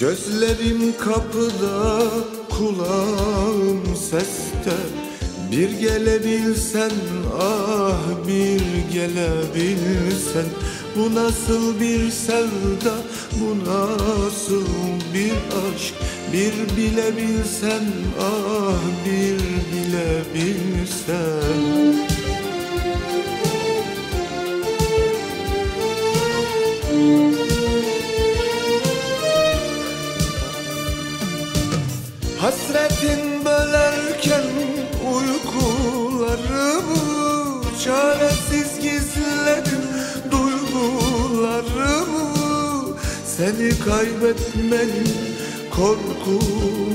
Gözlerim kapıda, kulağım seste. Bir gelebilsen, ah bir gelebilsen. Bu nasıl bir sevda, bu nasıl bir aşk? Bir bilebilsen, ah bir bilebilsen Hasretin bölerken uykularımı Çaresiz gizledim duygularımı Seni kaybetmenin korkularını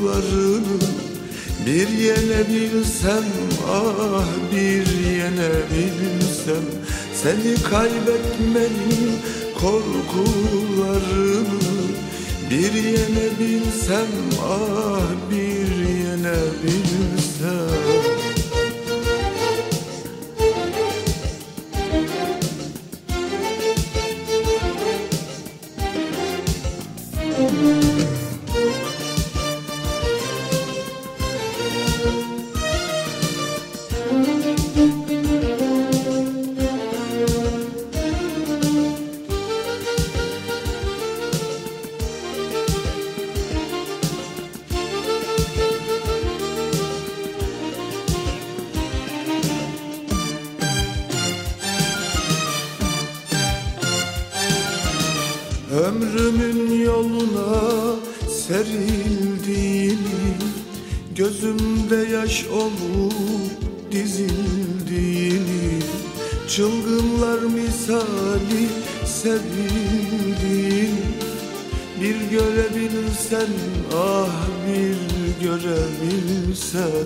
Bir yenebilsem ah bir yenebilsem Seni kaybetmenin korkularını bir yenebilsem ah bir yenebilsem Ömrümün yoluna serildiğini Gözümde yaş olup dizildiğini Çılgınlar misali sevildiğini Bir görebilsen ah bir görebilsen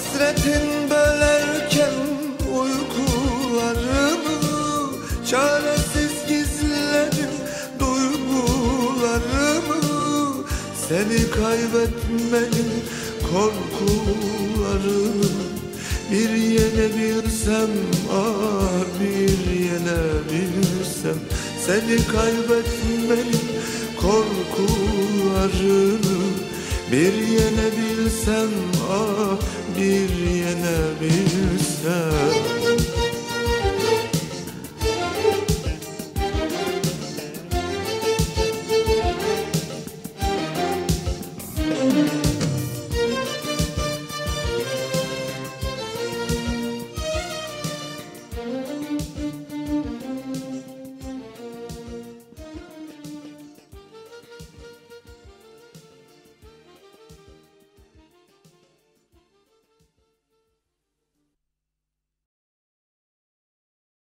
Hasretin bölerken uykularımı Çaresiz gizledim duygularımı. Seni kaybetmenin korkularını Bir yenebilsem ah bir yenebilsem Seni kaybetmenin korkularını bir yenebilsem ah bir yenebilsem